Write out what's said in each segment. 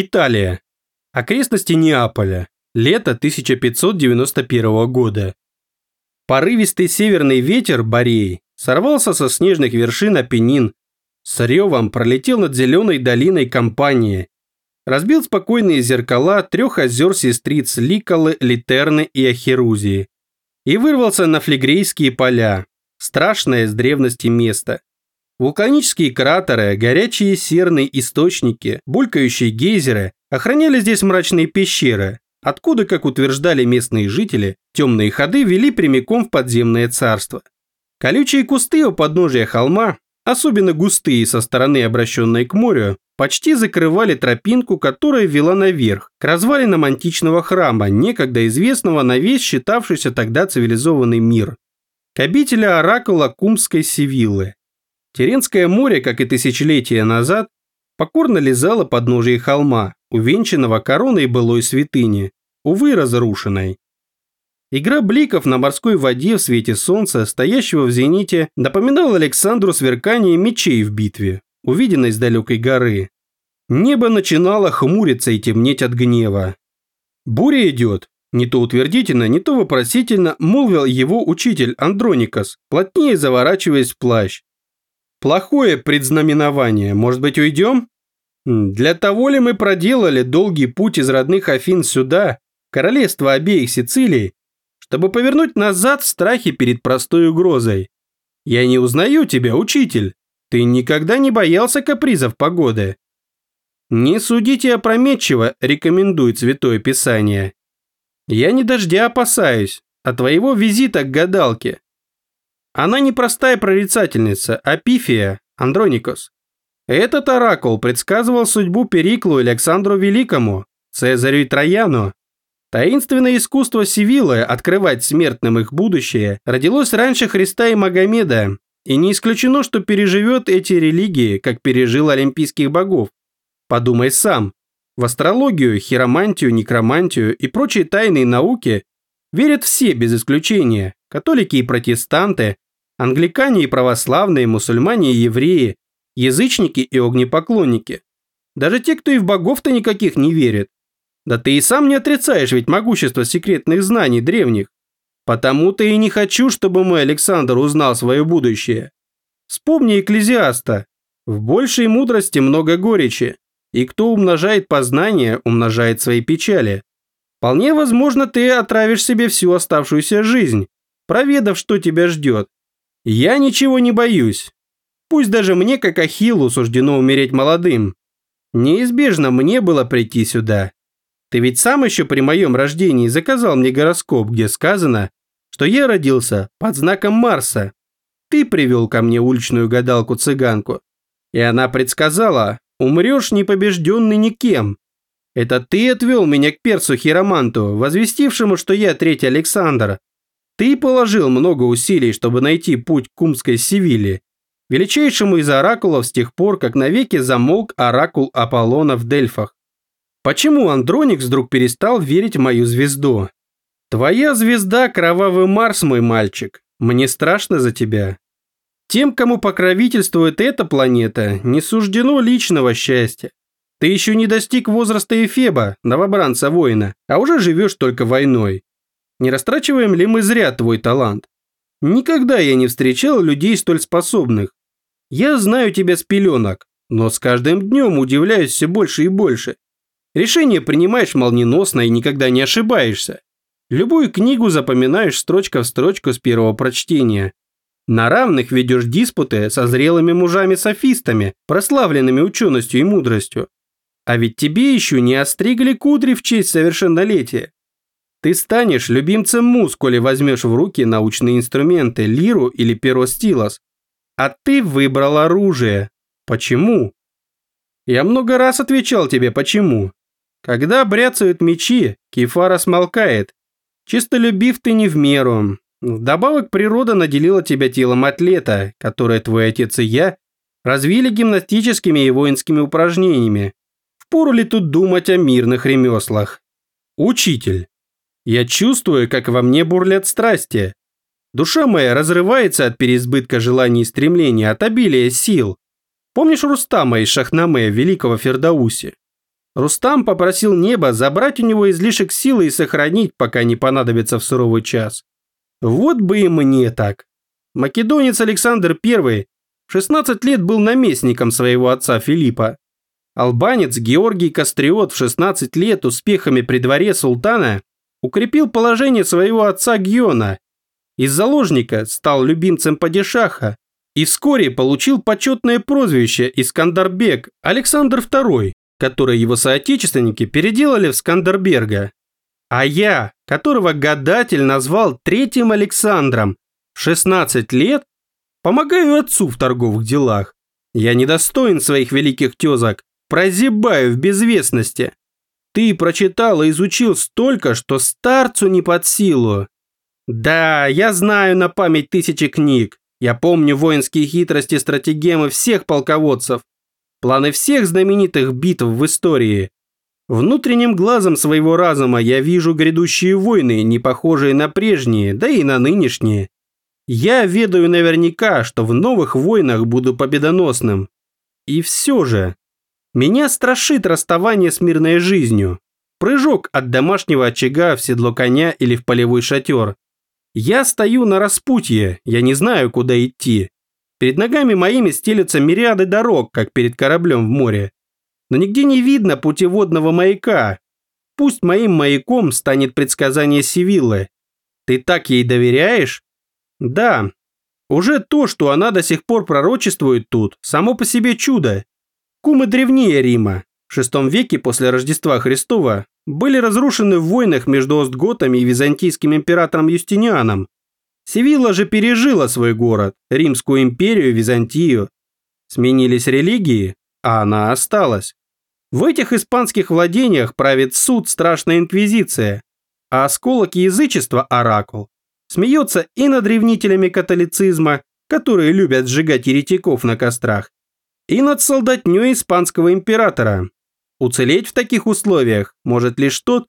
Италия. Окрестности Неаполя. Лето 1591 года. Порывистый северный ветер Борей сорвался со снежных вершин Апеннин, с ревом пролетел над зеленой долиной компании, разбил спокойные зеркала трех озер сестриц Ликолы, Литерны и Ахерузии и вырвался на флегрейские поля, страшное с древности место. Вулканические кратеры, горячие серные источники, булькающие гейзеры охраняли здесь мрачные пещеры, откуда, как утверждали местные жители, темные ходы вели прямиком в подземное царство. Колючие кусты у подножия холма, особенно густые со стороны, обращенной к морю, почти закрывали тропинку, которая вела наверх, к развалинам античного храма, некогда известного на весь считавшийся тогда цивилизованный мир, к обители оракула Кумской Севиллы. Теренское море, как и тысячелетия назад, покорно лизало подножие холма, увенчанного короной былой святыни, увы, разрушенной. Игра бликов на морской воде в свете солнца, стоящего в зените, напоминала Александру сверкание мечей в битве, увиденной с далекой горы. Небо начинало хмуриться и темнеть от гнева. «Буря идет», не то утвердительно, не то вопросительно молвил его учитель Андроникас, плотнее заворачиваясь в плащ. Плохое предзнаменование. Может быть, уйдем? Для того ли мы проделали долгий путь из родных Афин сюда, королевство обеих Сицилий, чтобы повернуть назад в страхе перед простой угрозой? Я не узнаю тебя, учитель. Ты никогда не боялся капризов погоды. Не судите опрометчиво, рекомендует Святое Писание. Я не дождя опасаюсь, а твоего визита к гадалке. Она не простая прорицательница, а пифия, Андроникос. Этот оракул предсказывал судьбу Периклу и Александру Великому, Цезарю и Трояну. Таинственное искусство Сивиллы открывать смертным их будущее родилось раньше Христа и Магомеда, и не исключено, что переживет эти религии, как пережил олимпийских богов. Подумай сам. В астрологию, хиромантию, некромантию и прочие тайные науки верят все без исключения, католики и протестанты, Англикане и православные, мусульмане и евреи, язычники и огнепоклонники. Даже те, кто и в богов-то никаких не верит. Да ты и сам не отрицаешь ведь могущество секретных знаний древних. Потому-то и не хочу, чтобы мой Александр узнал свое будущее. Вспомни Экклезиаста. В большей мудрости много горечи. И кто умножает познание, умножает свои печали. Вполне возможно, ты отравишь себе всю оставшуюся жизнь, проведав, что тебя ждет. Я ничего не боюсь. Пусть даже мне, как Ахиллу, суждено умереть молодым. Неизбежно мне было прийти сюда. Ты ведь сам еще при моем рождении заказал мне гороскоп, где сказано, что я родился под знаком Марса. Ты привел ко мне уличную гадалку-цыганку. И она предсказала, умрешь непобежденный никем. Это ты отвел меня к перцу Хироманту, возвестившему, что я третий Александр, ты положил много усилий, чтобы найти путь к Кумской Севиле, величайшему из оракулов с тех пор, как навеки замолк оракул Аполлона в Дельфах. Почему Андроникс вдруг перестал верить в мою звезду? Твоя звезда – кровавый Марс, мой мальчик. Мне страшно за тебя. Тем, кому покровительствует эта планета, не суждено личного счастья. Ты еще не достиг возраста Эфеба, новобранца-воина, а уже живешь только войной. Не растрачиваем ли мы зря твой талант? Никогда я не встречал людей столь способных. Я знаю тебя с пеленок, но с каждым днем удивляюсь все больше и больше. Решение принимаешь молниеносно и никогда не ошибаешься. Любую книгу запоминаешь строчка в строчку с первого прочтения. На равных ведешь диспуты со зрелыми мужами-софистами, прославленными ученостью и мудростью. А ведь тебе еще не остригли кудри в честь совершеннолетия. Ты станешь любимцем муз, коли возьмешь в руки научные инструменты, лиру или перо стилос. А ты выбрал оружие. Почему? Я много раз отвечал тебе, почему. Когда бряцают мечи, кефара смолкает. Чистолюбив ты не в меру. Вдобавок природа наделила тебя телом атлета, которое твой отец и я развили гимнастическими и воинскими упражнениями. Впору ли тут думать о мирных ремеслах? Учитель, я чувствую, как во мне бурлят страсти. Душа моя разрывается от переизбытка желаний и стремлений, от обилия сил. Помнишь Рустама из Шахнаме, великого Фердауси? Рустам попросил небо забрать у него излишек силы и сохранить, пока не понадобится в суровый час. Вот бы и мне так. Македонец Александр I в 16 лет был наместником своего отца Филиппа. Албанец Георгий Кастриот в 16 лет успехами при дворе султана укрепил положение своего отца Гиона. Из заложника стал любимцем падишаха и вскоре получил почетное прозвище Искандарбек Александр II, которое его соотечественники переделали в Скандерберга. А я, которого гадатель назвал третьим Александром, в 16 лет, помогаю отцу в торговых делах. Я недостоин своих великих тезок, прозябаю в безвестности. Ты прочитал и изучил столько, что старцу не под силу. Да, я знаю на память тысячи книг. Я помню воинские хитрости стратегемы всех полководцев, планы всех знаменитых битв в истории. Внутренним глазом своего разума я вижу грядущие войны, не похожие на прежние, да и на нынешние. Я ведаю наверняка, что в новых войнах буду победоносным. И все же, меня страшит расставание с мирной жизнью. Прыжок от домашнего очага в седло коня или в полевой шатер. Я стою на распутье, я не знаю, куда идти. Перед ногами моими стелются мириады дорог, как перед кораблем в море. Но нигде не видно путеводного маяка. Пусть моим маяком станет предсказание Сивиллы. Ты так ей доверяешь? Да. Уже то, что она до сих пор пророчествует тут, само по себе чудо. Кумы древнее Рима, в VI веке после Рождества Христова, были разрушены в войнах между Остготами и византийским императором Юстинианом. Севилла же пережила свой город, Римскую империю, Византию. Сменились религии, а она осталась. В этих испанских владениях правит суд Страшная Инквизиция, а осколок язычества Оракул смеется и над ревнителями католицизма, которые любят сжигать еретиков на кострах, и над солдатней испанского императора. Уцелеть в таких условиях может лишь тот,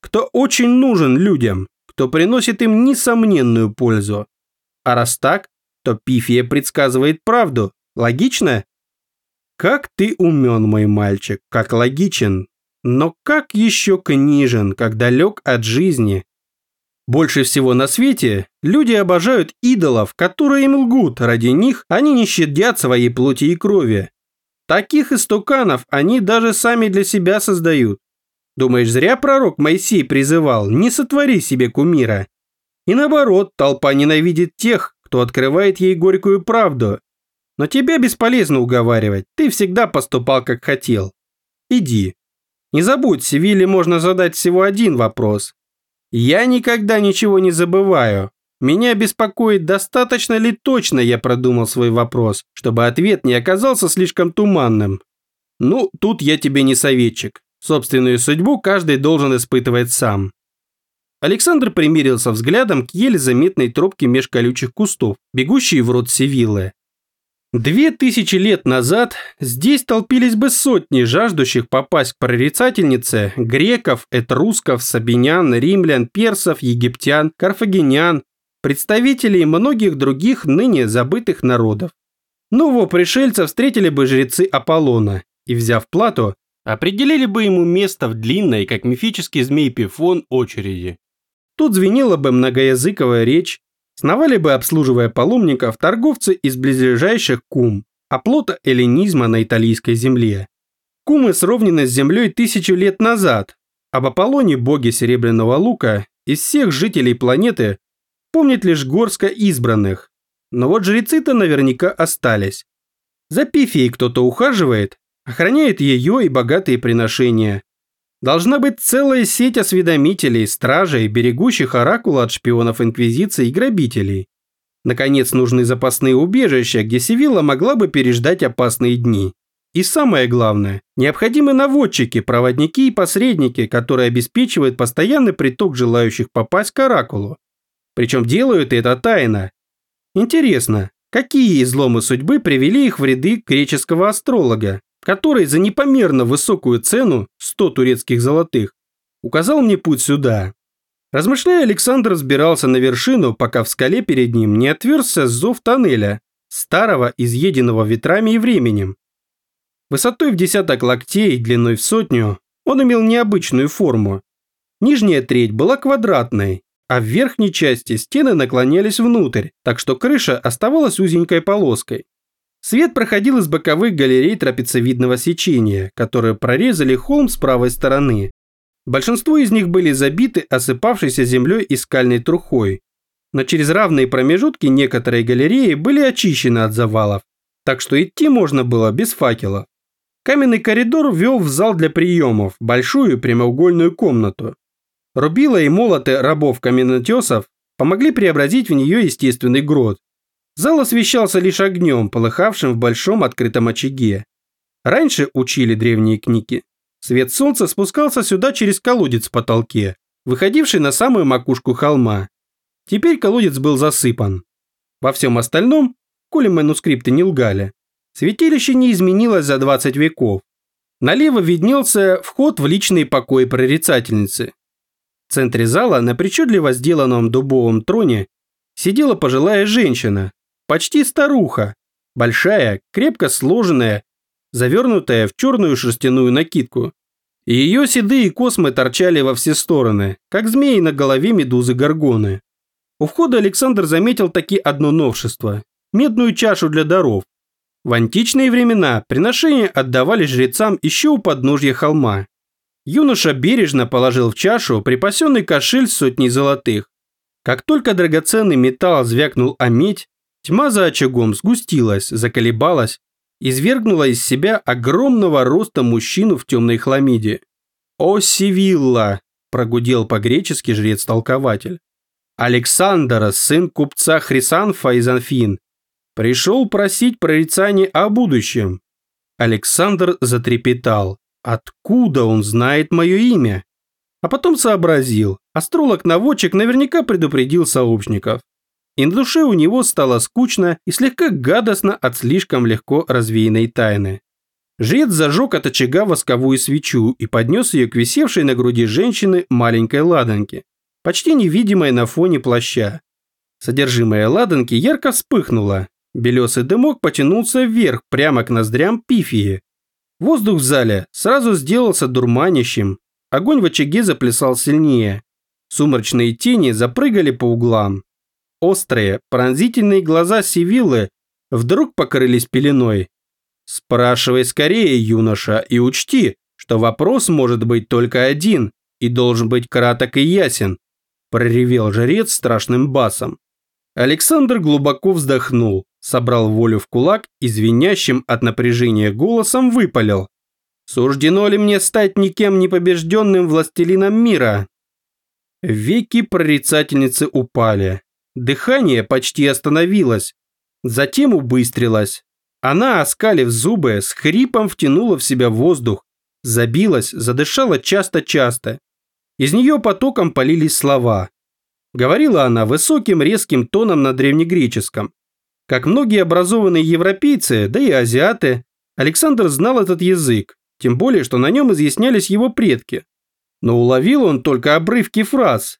кто очень нужен людям, кто приносит им несомненную пользу. А раз так, то Пифия предсказывает правду. Логично? Как ты умен, мой мальчик, как логичен. Но как еще книжен, как далек от жизни. Больше всего на свете люди обожают идолов, которые им лгут, ради них они не щадят своей плоти и крови. Таких истуканов они даже сами для себя создают. Думаешь, зря пророк Моисей призывал «не сотвори себе кумира». И наоборот, толпа ненавидит тех, кто открывает ей горькую правду. Но тебя бесполезно уговаривать, ты всегда поступал как хотел. Иди. Не забудь, Севиле можно задать всего один вопрос. Я никогда ничего не забываю. Меня беспокоит, достаточно ли точно я продумал свой вопрос, чтобы ответ не оказался слишком туманным. Ну, тут я тебе не советчик. Собственную судьбу каждый должен испытывать сам. Александр примирился взглядом к еле заметной тропке меж колючих кустов, бегущей в рот Севиллы. Две тысячи лет назад здесь толпились бы сотни жаждущих попасть к прорицательнице греков, этрусков, сабинян, римлян, персов, египтян, карфагенян, представителей многих других ныне забытых народов. Нового пришельца встретили бы жрецы Аполлона и, взяв плату, определили бы ему место в длинной, как мифический змей Пифон, очереди. Тут звенела бы многоязыковая речь, Сновали бы, обслуживая паломников, торговцы из близлежащих кум, оплота эллинизма на итальянской земле. Кумы сровнены с землей тысячу лет назад. Об Аполлоне, боге Серебряного Лука, из всех жителей планеты помнит лишь горско избранных. Но вот жрецы-то наверняка остались. За Пифией кто-то ухаживает, охраняет ее и богатые приношения. Должна быть целая сеть осведомителей, стражей, берегущих оракула от шпионов Инквизиции и грабителей. Наконец, нужны запасные убежища, где Севилла могла бы переждать опасные дни. И самое главное, необходимы наводчики, проводники и посредники, которые обеспечивают постоянный приток желающих попасть к оракулу. Причем делают это тайно. Интересно, какие изломы судьбы привели их в ряды греческого астролога? Который за непомерно высокую цену, 100 турецких золотых, указал мне путь сюда. Размышляя, Александр взбирался на вершину, пока в скале перед ним не отверзся зов тоннеля, старого, изъеденного ветрами и временем. Высотой в десяток локтей, длиной в сотню, Он имел необычную форму. Нижняя треть была квадратной, а в верхней части стены наклонялись внутрь, так что крыша оставалась узенькой полоской. Свет проходил из боковых галерей трапециевидного сечения, которые прорезали холм с правой стороны. Большинство из них были забиты осыпавшейся землей и скальной трухой. Но через равные промежутки некоторые галереи были очищены от завалов, так что идти можно было без факелов. Каменный коридор вел в зал для приемов, большую прямоугольную комнату. Рубила и молоты рабов-каменотесов помогли преобразить в нее естественный грот, Зал освещался лишь огнем, полыхавшим в большом открытом очаге. Раньше учили древние книги. Свет солнца спускался сюда через колодец в потолке, выходивший на самую макушку холма. Теперь колодец был засыпан. Во всем остальном, коли манускрипты не лгали, святилище не изменилось за 20 веков. Налево виднелся вход в личные покои прорицательницы. В центре зала на причудливо сделанном дубовом троне сидела пожилая женщина Почти старуха. Большая, крепко сложенная, завернутая в черную шерстяную накидку. Ее седые космы торчали во все стороны, как змеи на голове медузы Горгоны. У входа Александр заметил таки одно новшество – медную чашу для даров. В античные времена приношения отдавали жрецам еще у подножья холма. Юноша бережно положил в чашу припасенный кошель с сотней золотых. Как только драгоценный металл звякнул о медь, Тьма за очагом сгустилась, заколебалась, извергнула из себя огромного роста мужчину в темной хламиде. «О, Сивилла!» – прогудел по-гречески жрец-толкователь. Александр, сын купца Хрисанфа из Анфин, пришел просить прорицания о будущем. Александр затрепетал. Откуда он знает мое имя? А потом сообразил. Астролог-наводчик наверняка предупредил сообщников и на душе у него стало скучно и слегка гадостно от слишком легко развеянной тайны. Жрец зажег от очага восковую свечу и поднес ее к висевшей на груди женщины маленькой ладанке, почти невидимой на фоне плаща. Содержимое ладанки ярко вспыхнуло, белесый дымок потянулся вверх прямо к ноздрям пифии. Воздух в зале сразу сделался дурманящим, огонь в очаге заплясал сильнее. Сумрачные тени запрыгали по углам. Острые, пронзительные глаза Сивиллы вдруг покрылись пеленой. «Спрашивай скорее, юноша, и учти, что вопрос может быть только один и должен быть краток и ясен», проревел жрец страшным басом. Александр глубоко вздохнул, собрал волю в кулак и звенящим от напряжения голосом выпалил. «Суждено ли мне стать никем не побежденным властелином мира?» Веки прорицательницы упали. Дыхание почти остановилось, затем убыстрилось. Она, оскалив зубы, с хрипом втянула в себя воздух, забилась, задышала часто-часто. Из нее потоком полились слова. Говорила она высоким резким тоном на древнегреческом. Как многие образованные европейцы, да и азиаты, Александр знал этот язык, тем более, что на нем изъяснялись его предки. Но уловил он только обрывки фраз,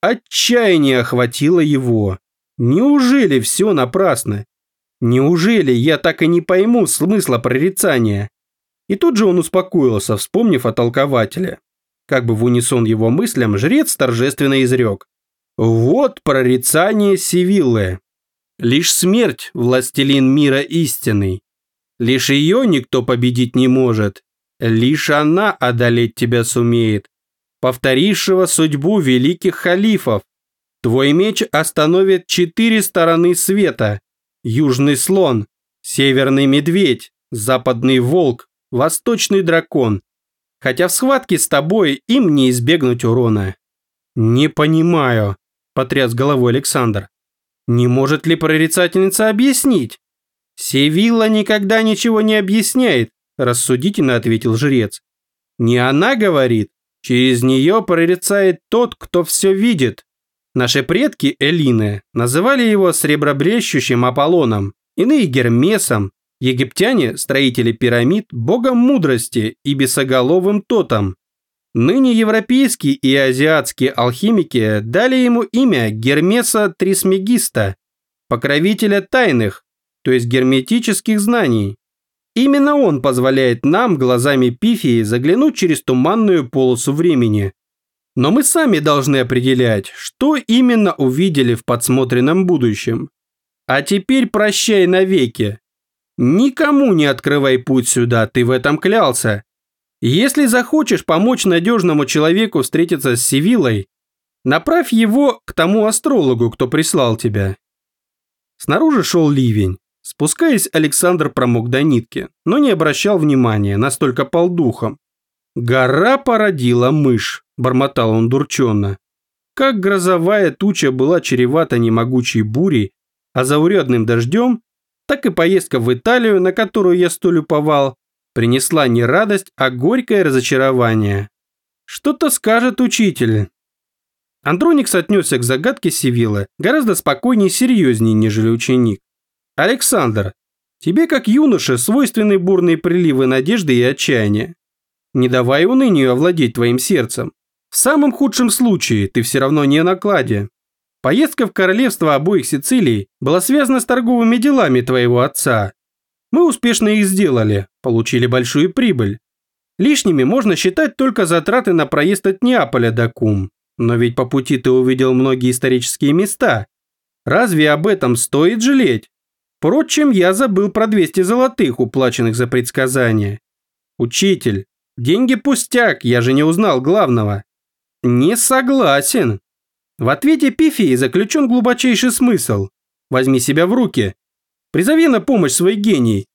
Отчаяние охватило его. Неужели все напрасно? Неужели я так и не пойму смысла прорицания? И тут же он успокоился, вспомнив о толкователе. Как бы в унисон его мыслям, жрец торжественно изрек. Вот прорицание Сивиллы. Лишь смерть, властелин мира истинный. Лишь ее никто победить не может. Лишь она одолеть тебя сумеет повторившего судьбу великих халифов. Твой меч остановит четыре стороны света. Южный слон, северный медведь, западный волк, восточный дракон. Хотя в схватке с тобой им не избегнуть урона. Не понимаю, потряс головой Александр. Не может ли прорицательница объяснить? Севилла никогда ничего не объясняет, рассудительно ответил жрец. Не она говорит, Через нее прорицает тот, кто все видит. Наши предки Элины называли его сребробрещущим Аполлоном, иные Гермесом, египтяне, строители пирамид, богом мудрости и бесоголовым тотом. Ныне европейские и азиатские алхимики дали ему имя Гермеса Трисмегиста, покровителя тайных, то есть герметических знаний. Именно он позволяет нам глазами Пифии заглянуть через туманную полосу времени. Но мы сами должны определять, что именно увидели в подсмотренном будущем. А теперь прощай навеки. Никому не открывай путь сюда, ты в этом клялся. Если захочешь помочь надежному человеку встретиться с Сивилой, направь его к тому астрологу, кто прислал тебя. Снаружи шел ливень. Спускаясь, Александр промок до нитки, но не обращал внимания, настолько полдухом. «Гора породила мышь», – бормотал он дурченно. Как грозовая туча была чревата немогучей бурей, а заурядным дождем, так и поездка в Италию, на которую я столь уповал, принесла не радость, а горькое разочарование. Что-то скажет учитель. Андроникс отнесся к загадке Сивилы гораздо спокойнее и серьезнее, нежели ученик. Александр, тебе как юноше свойственны бурные приливы надежды и отчаяния. Не давай унынию овладеть твоим сердцем. В самом худшем случае ты все равно не на кладе. Поездка в королевство обоих Сицилий была связана с торговыми делами твоего отца, мы успешно их сделали, получили большую прибыль. Лишними можно считать только затраты на проезд от Неаполя до Кум. Но ведь по пути ты увидел многие исторические места. Разве об этом стоит жалеть? Впрочем, я забыл про 200 золотых, уплаченных за предсказание. Учитель, деньги пустяк, я же не узнал главного. Не согласен. В ответе Пифии заключен глубочайший смысл. Возьми себя в руки, Призови на помощь свой гений,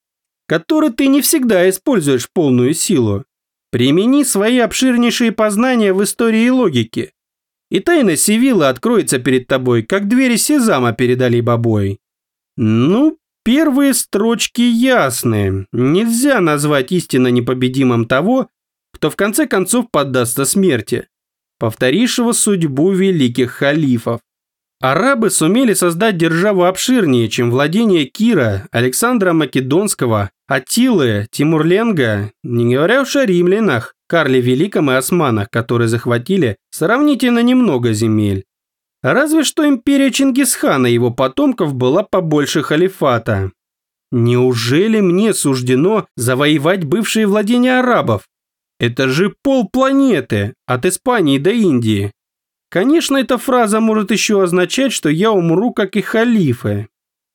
который ты не всегда используешь полную силу. Примени свои обширнейшие познания в истории и логике. И тайна Сивилла откроется перед тобой, как двери Сезама передали бабой. Ну, первые строчки ясны. Нельзя назвать истинно непобедимым того, кто в конце концов поддастся смерти, повторившего судьбу великих халифов. Арабы сумели создать державу обширнее, чем владение Кира, Александра Македонского, Атилы, Тимурленга, не говоря уж о римлянах, Карле Великом и Османах, которые захватили сравнительно немного земель. Разве что империя Чингисхана и его потомков была побольше халифата. Неужели мне суждено завоевать бывшие владения арабов? Это же полпланеты, от Испании до Индии. Конечно, эта фраза может еще означать, что я умру, как и халифы.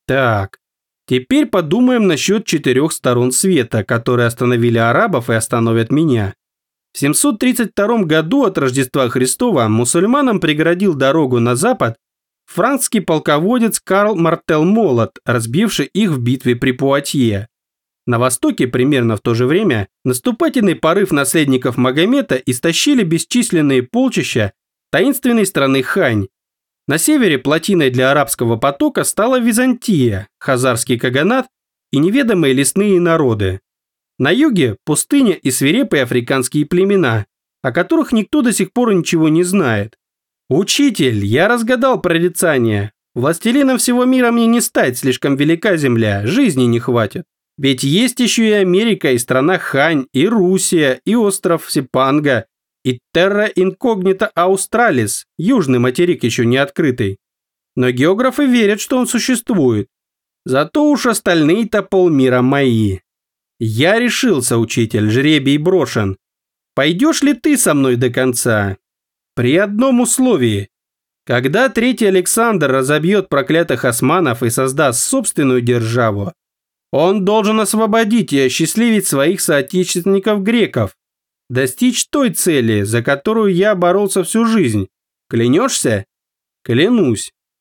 Так, теперь подумаем насчет четырех сторон света, которые остановили арабов и остановят меня. В 732 году от Рождества Христова мусульманам преградил дорогу на запад франкский полководец Карл Мартел Молот, разбивший их в битве при Пуатье. На востоке примерно в то же время наступательный порыв наследников Магомета истощили бесчисленные полчища таинственной страны Хань. На севере плотиной для арабского потока стала Византия, хазарский каганат и неведомые лесные народы. На юге – пустыня и свирепые африканские племена, о которых никто до сих пор ничего не знает. «Учитель, я разгадал прорицание. Властелином всего мира мне не стать, слишком велика земля, жизни не хватит. Ведь есть еще и Америка, и страна Хань, и Русия, и остров Сипанга, и Терра Инкогнита Аустралис, южный материк еще не открытый. Но географы верят, что он существует. Зато уж остальные-то полмира мои. Я решился, учитель, жребий брошен. Пойдешь ли ты со мной до конца? При одном условии. Когда третий Александр разобьет проклятых османов и создаст собственную державу, он должен освободить и осчастливить своих соотечественников-греков, достичь той цели, за которую я боролся всю жизнь. Клянешься? Клянусь.